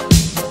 you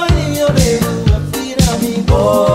Oh, he venido de tu a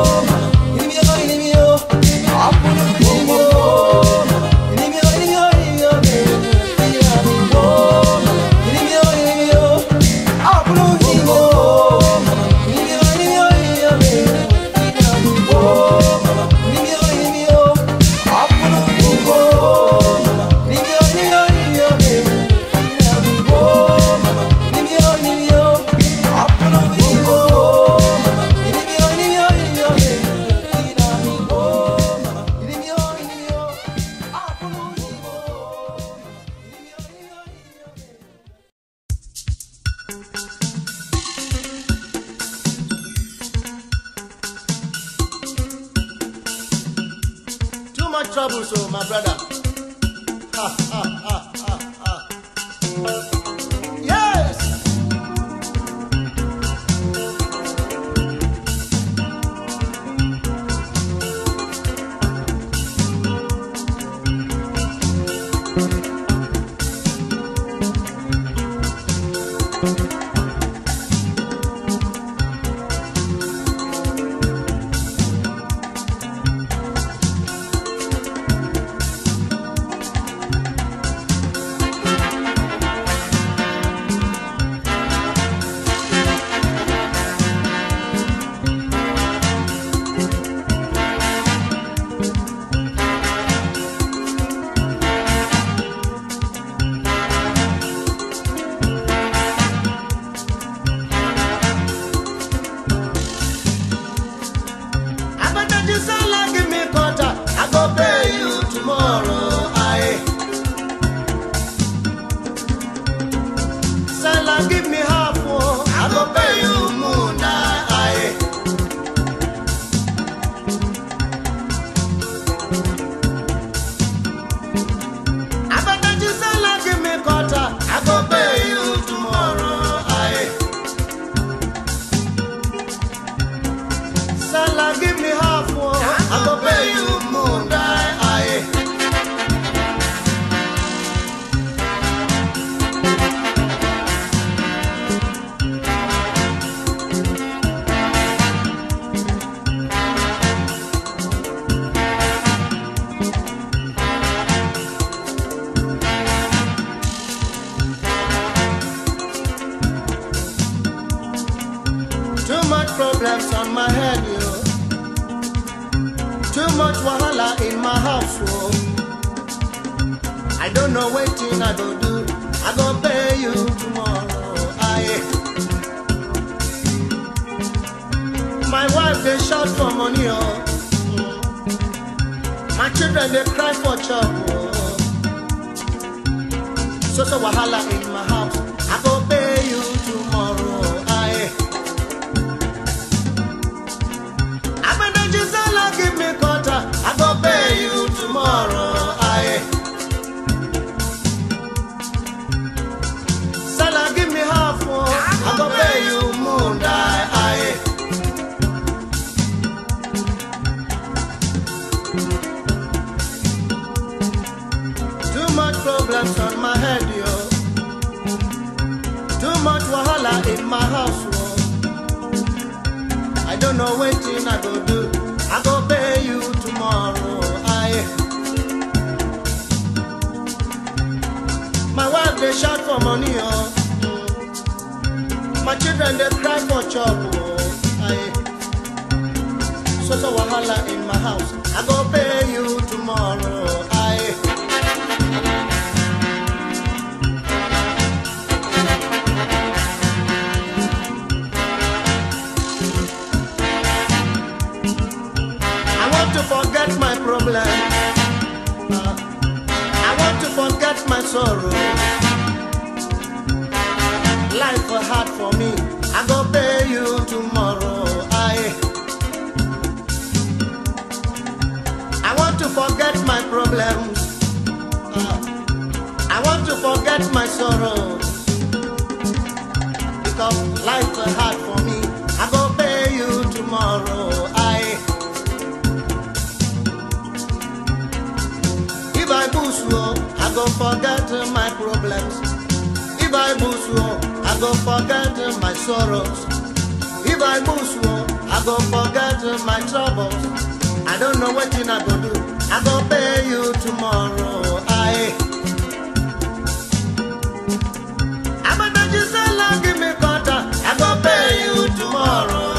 dey shout for money oh my children dey cry for chop oh aye so so wahala in my house i go pay you tomorrow aye. I want to forget my problem. Uh, I want to forget my sorrow. problems. Uh, I want to forget my sorrows. Because life is hard for me. I go pay you tomorrow. I if I go slow, I go forget my problems. If I go slow, I go forget my sorrows. If I go slow, I go forget my troubles. I don't know what you're not gonna do. I'm gonna pay you tomorrow. Aye. I'm gonna just give me butter. I'm gonna pay you tomorrow.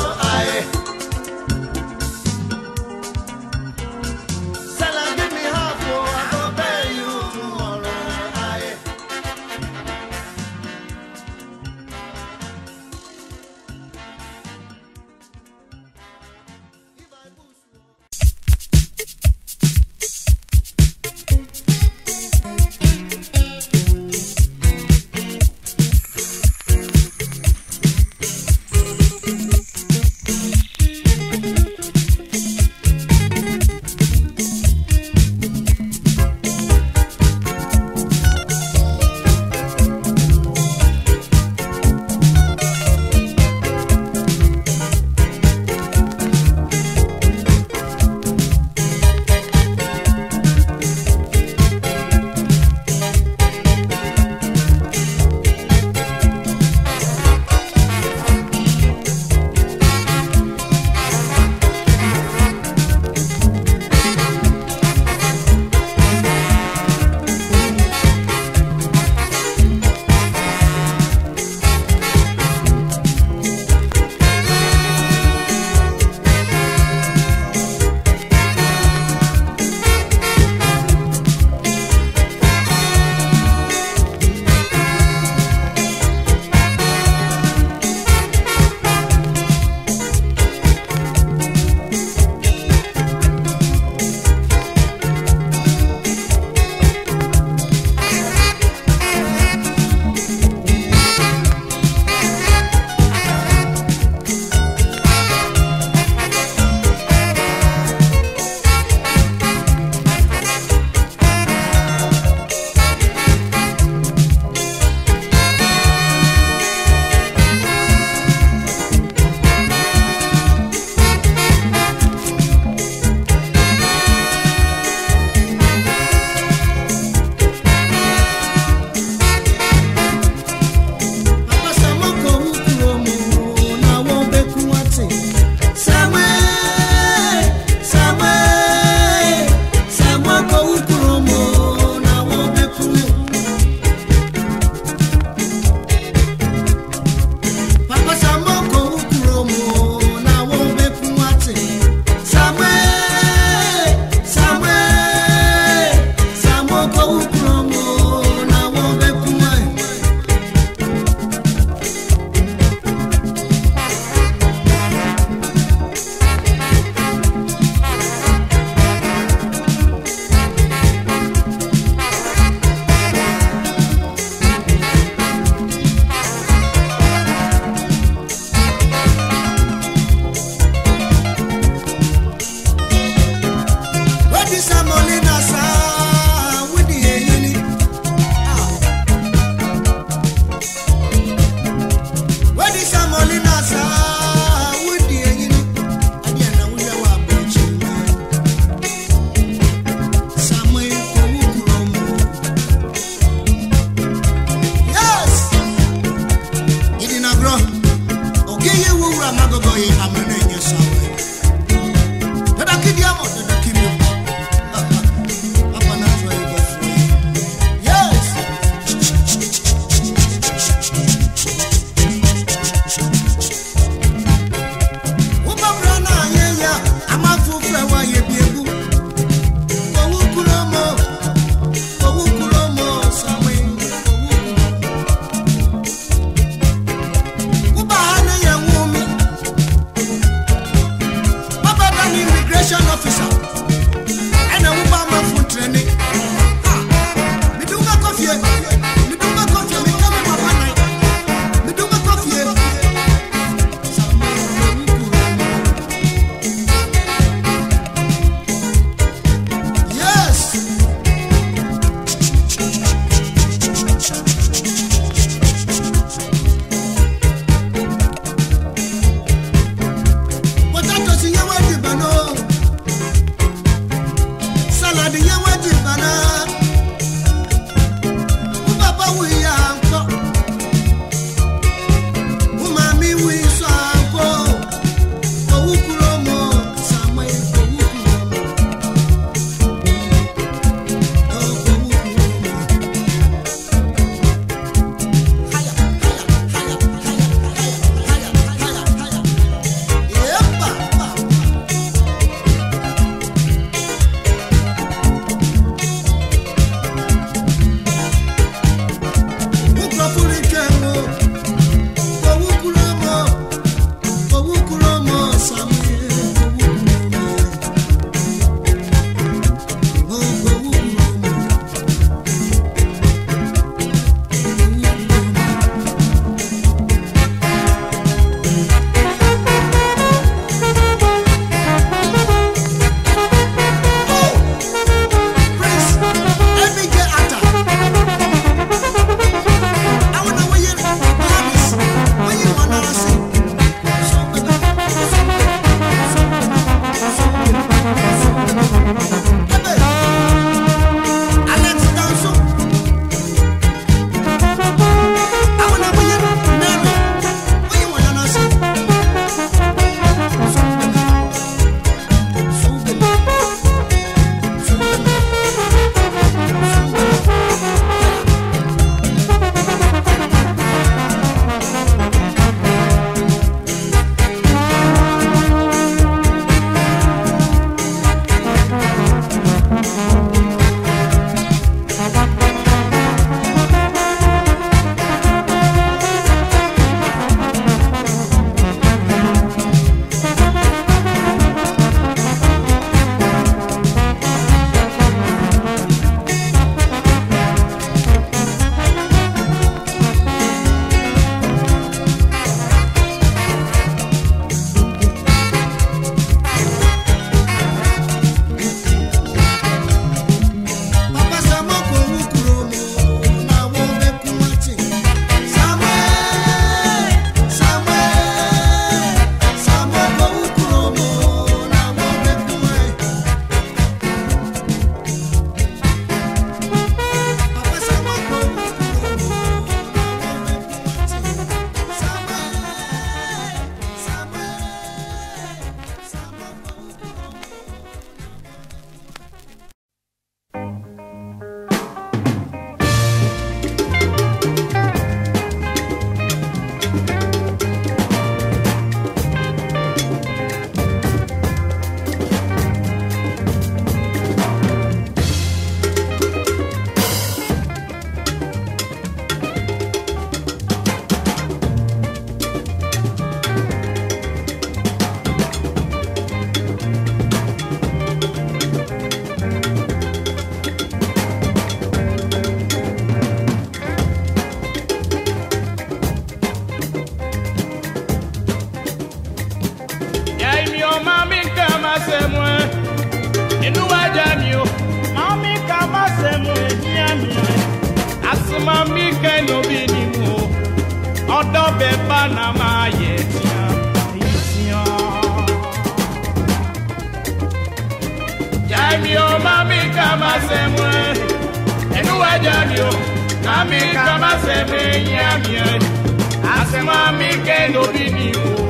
Ami kama se me nyamien, eh. asema mi ke no bini o.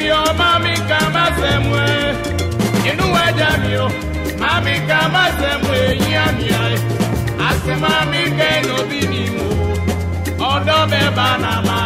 mi o mami kama se sẹ mu ẹ inú ẹja mi o mami kama se sẹ mu eyín àmì ẹ mami ke no ní ni mo odo be bá nà má.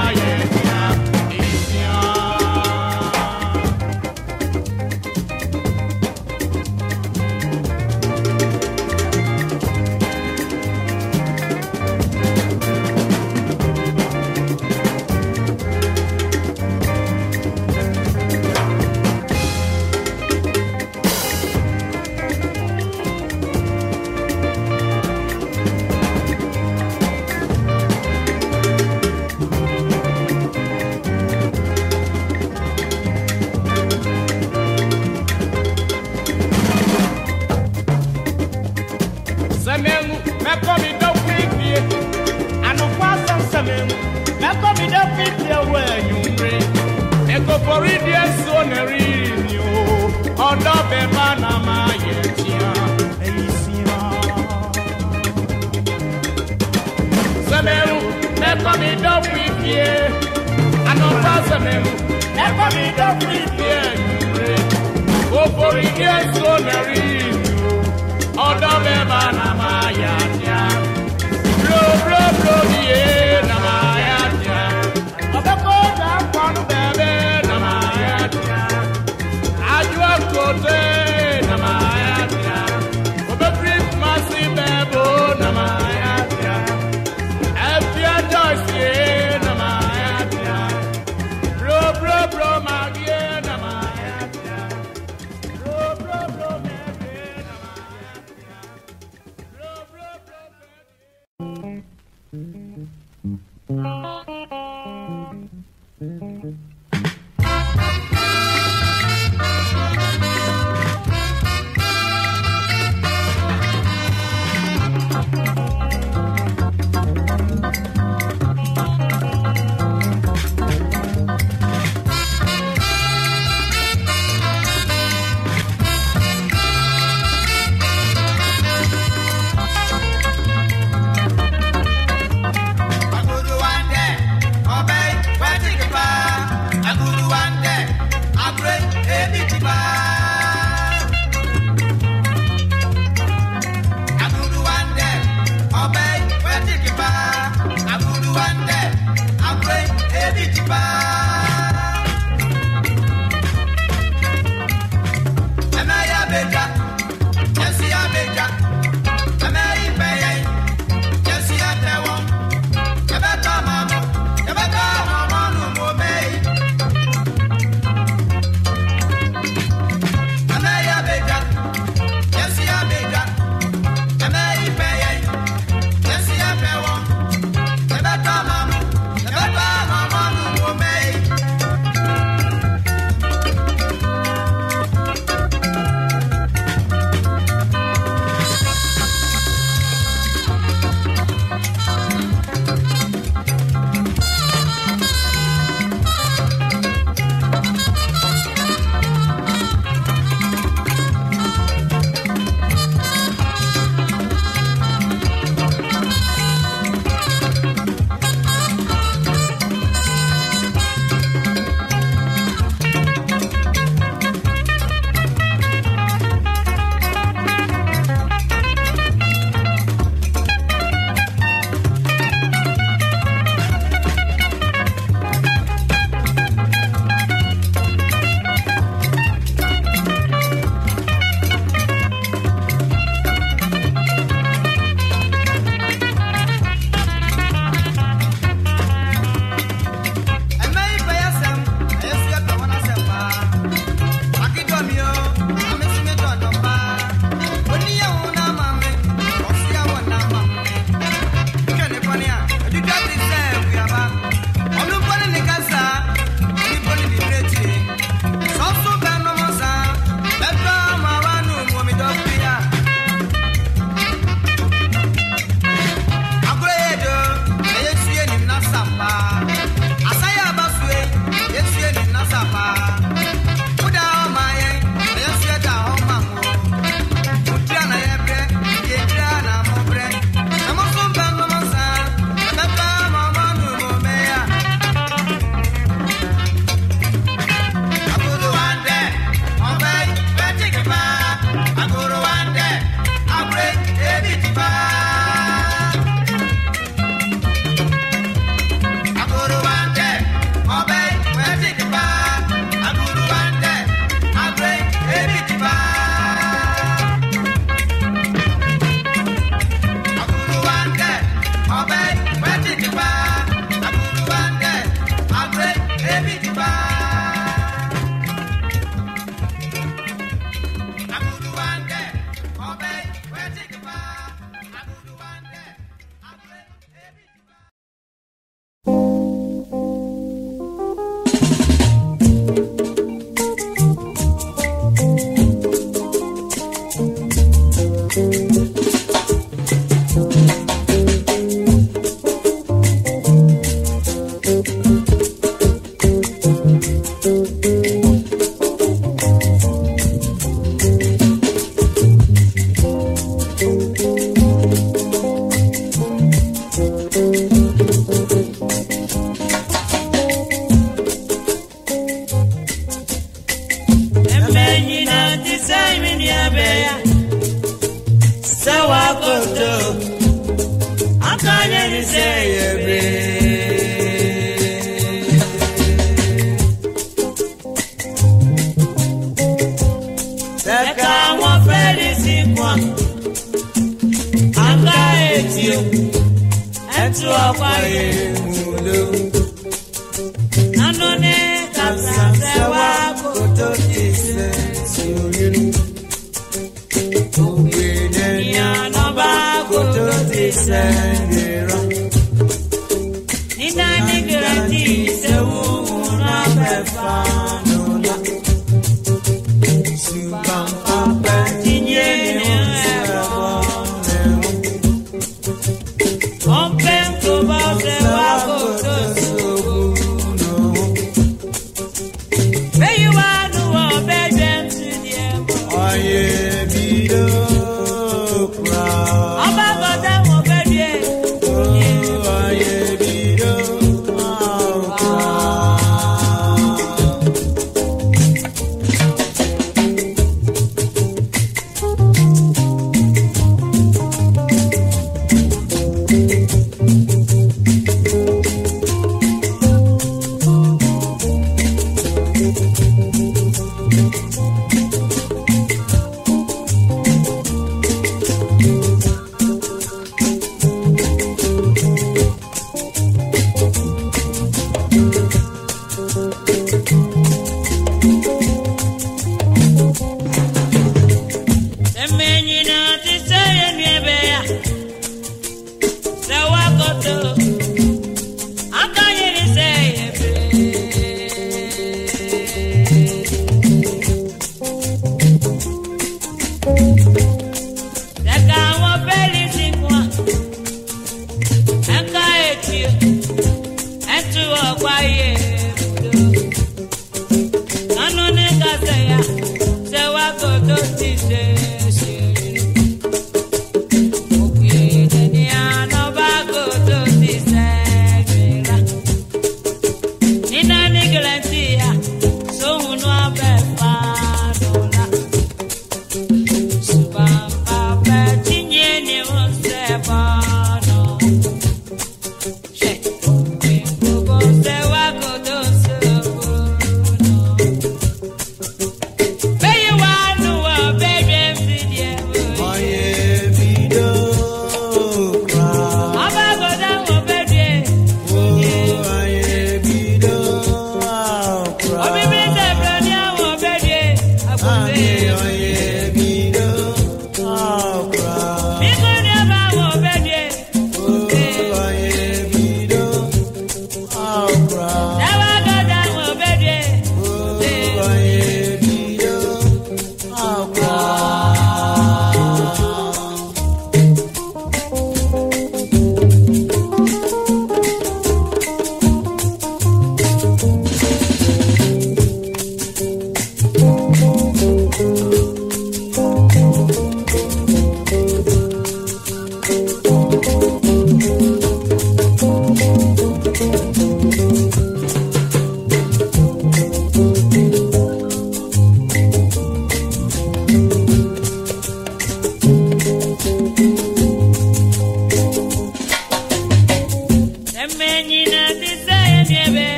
mfidie wɔ enyimire ekopori die so ne riri mi o ɔdɔ bɛba na ma yɛ tia eyi sia. sɛmɛru mɛkɔ mi dɔ fui fie anɔfa sɛmɛru mɛkɔ mi dɔ fui fie enyimire okopori die so ne riri mi o ɔdɔ bɛba na ma yɛ tia blobloblobie.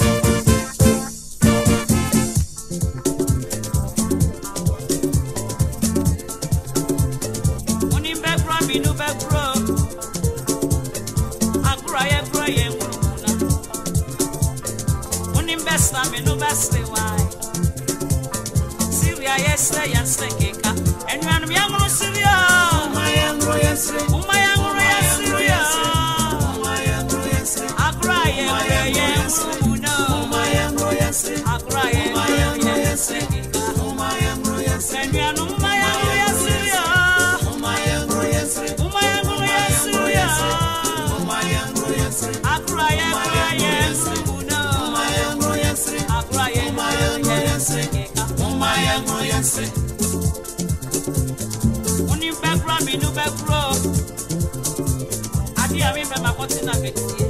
Thank you. ṣe. mo ní bẹ́kúrọ́ mi inú bẹ́kúrọ́ adéyàmí bẹ́ẹ̀ máa kọ́ tí náà fi tiẹ̀.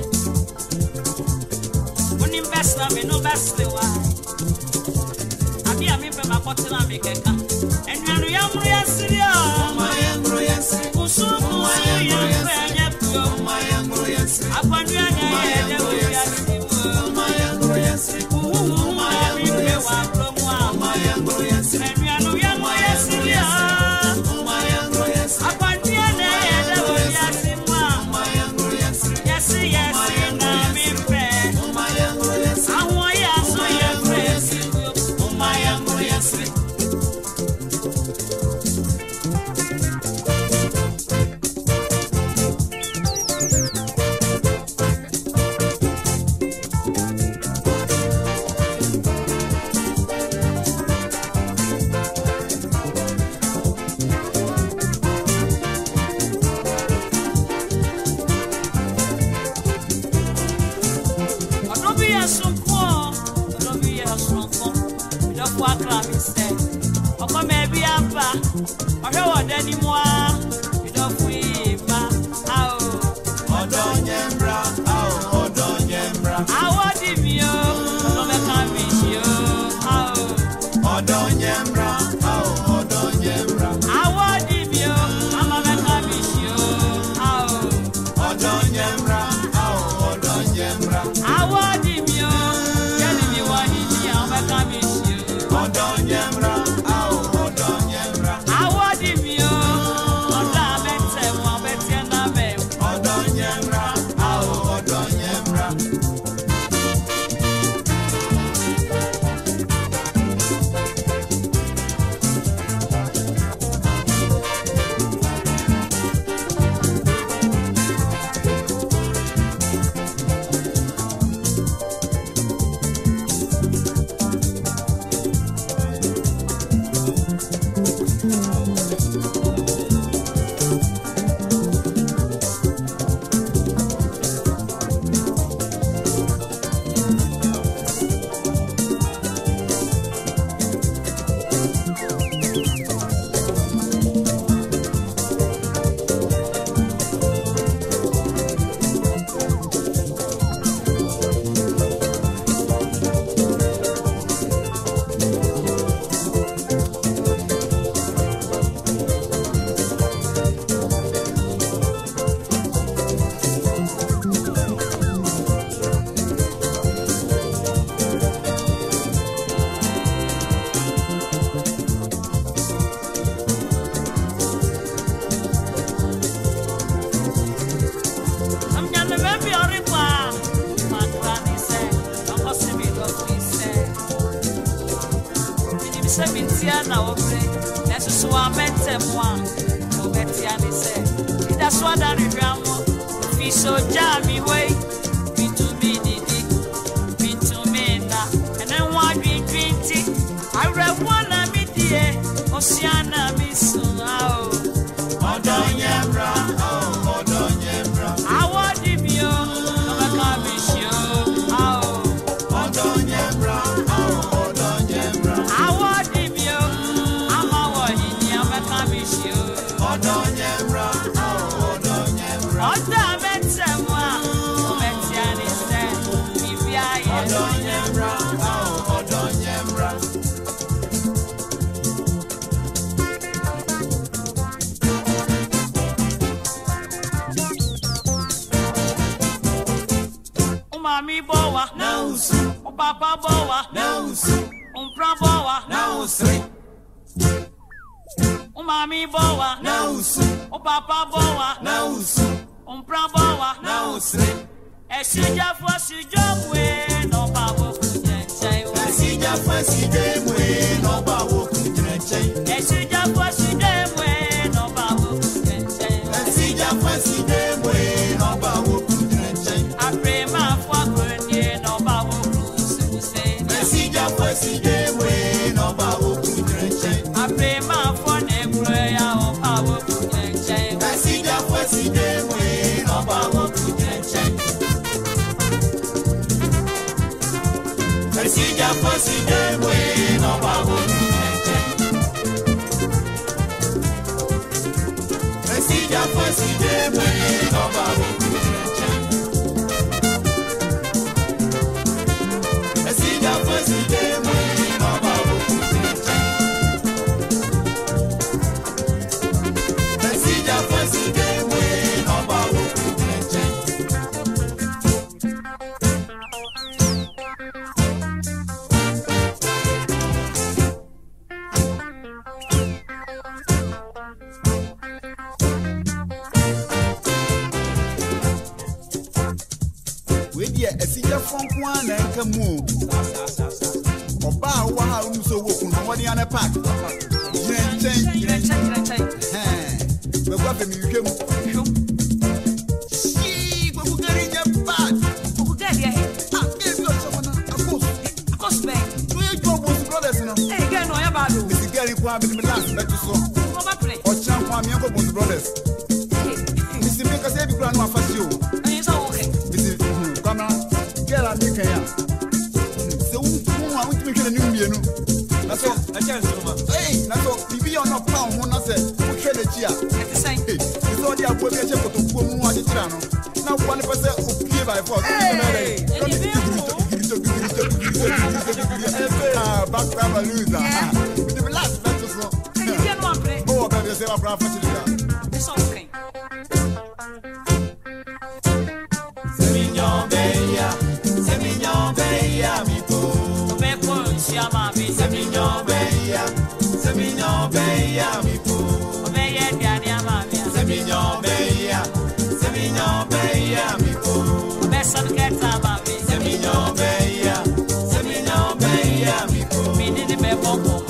mo ní bẹ́sìlá mi inú bẹ́sìlẹ̀ wá adéyàmí bẹ́ẹ̀ máa kọ́ tí náà mi kẹ̀kẹ́. ẹnu ẹnu yẹn múlò yẹn sí rí ọ. ọmọ yẹn múlò yẹn sí. kùsù kùsù yẹn fẹ́ yẹn kú. ọmọ yẹn múlò yẹn sí. àpọ̀jù ẹ̀ ní ẹ̀yẹ̀ ẹ̀dẹ̀ wò yẹn sí. ọmọ yẹn múlò yẹn sí. kùwù wù wù wà mí gbé wà. ọkọ mẹ́ẹ̀ẹ́bí àbá ọ̀rẹ́ wọ̀dẹ́ ni any more. tia na wɔbrɛ na soso a mɛntɛm a na wɔbɛtia ne sɛ ɛda so ada rehwɛ mo fi so gyaa me hɔ papa boa na usi umpra boa na usi umami boa na usi upapa boa na usi umpra boa na usi esija fo sijo mwe no ba wo kunje chai esija fo sije mwe no ba wo kunje chai esija fo sije mwe ya fosi de bueno pa wonu eje Esi ya fosi de bueno pa wonu rẹ̀ mọ́kàn.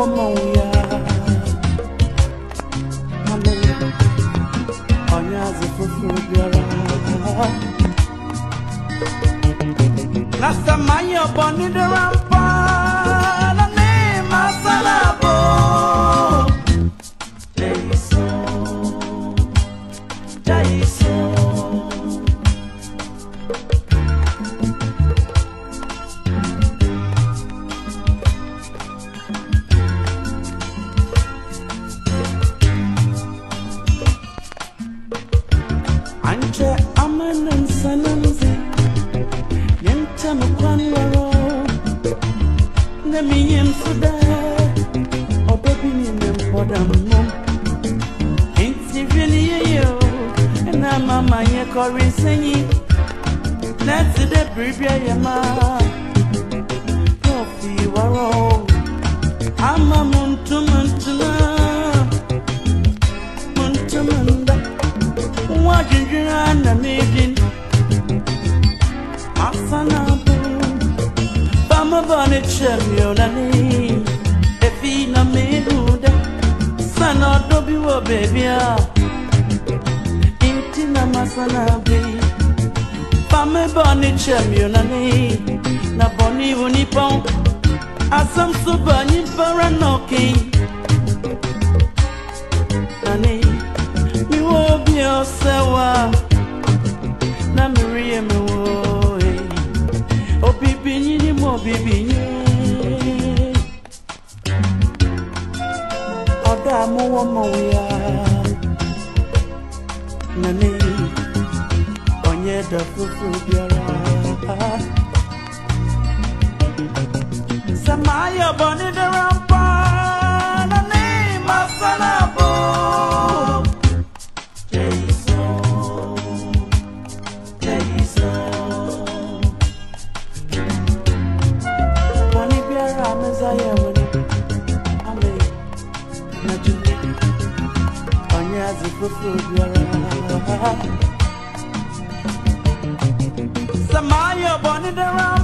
我萌呀，阿妹，阿娘子夫妇别啦，那什么也不你的让。dobi wo baby ah. inti na masana be fame boni chemionani na boni unipon asam so bani para knocking nani mi wo bi osewa na mi rie mi wo obibi ni mo bibi ni ga mu wa nani onye da fufu bịara samayo bọnidera Samaya Bonidara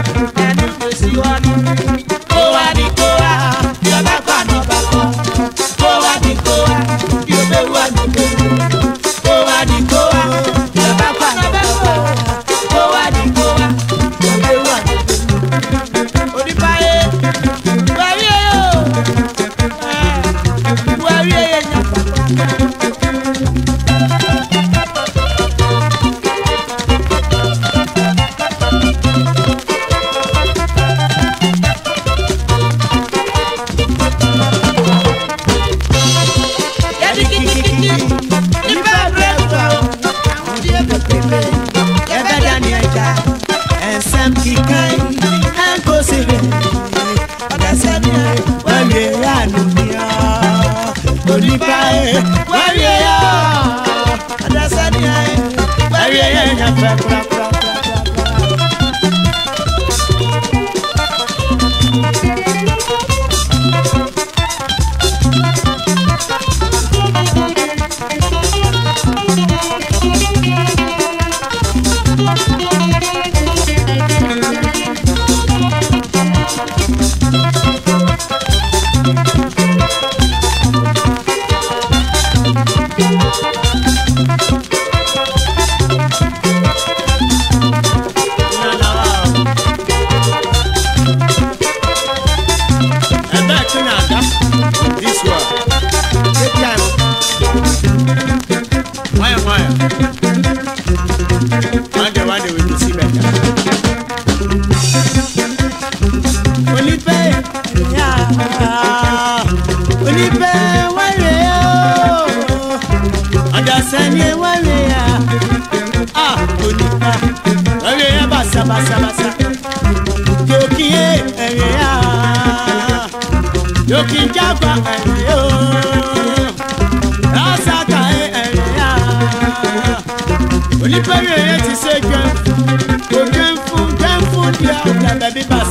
Thank you. ẹ̀rẹ̀ yẹn bàṣà bàṣà bàṣà yòókì yẹ ẹ̀rẹ̀ yà yòókì jágba ẹ̀rẹ̀ yò lásàkà ẹ̀rẹ̀ yà onípẹ̀rẹ̀ yẹn ti ṣe jẹun kò jẹun fún jẹun fún díẹ̀ ọ̀gá bẹ̀bí bàṣà.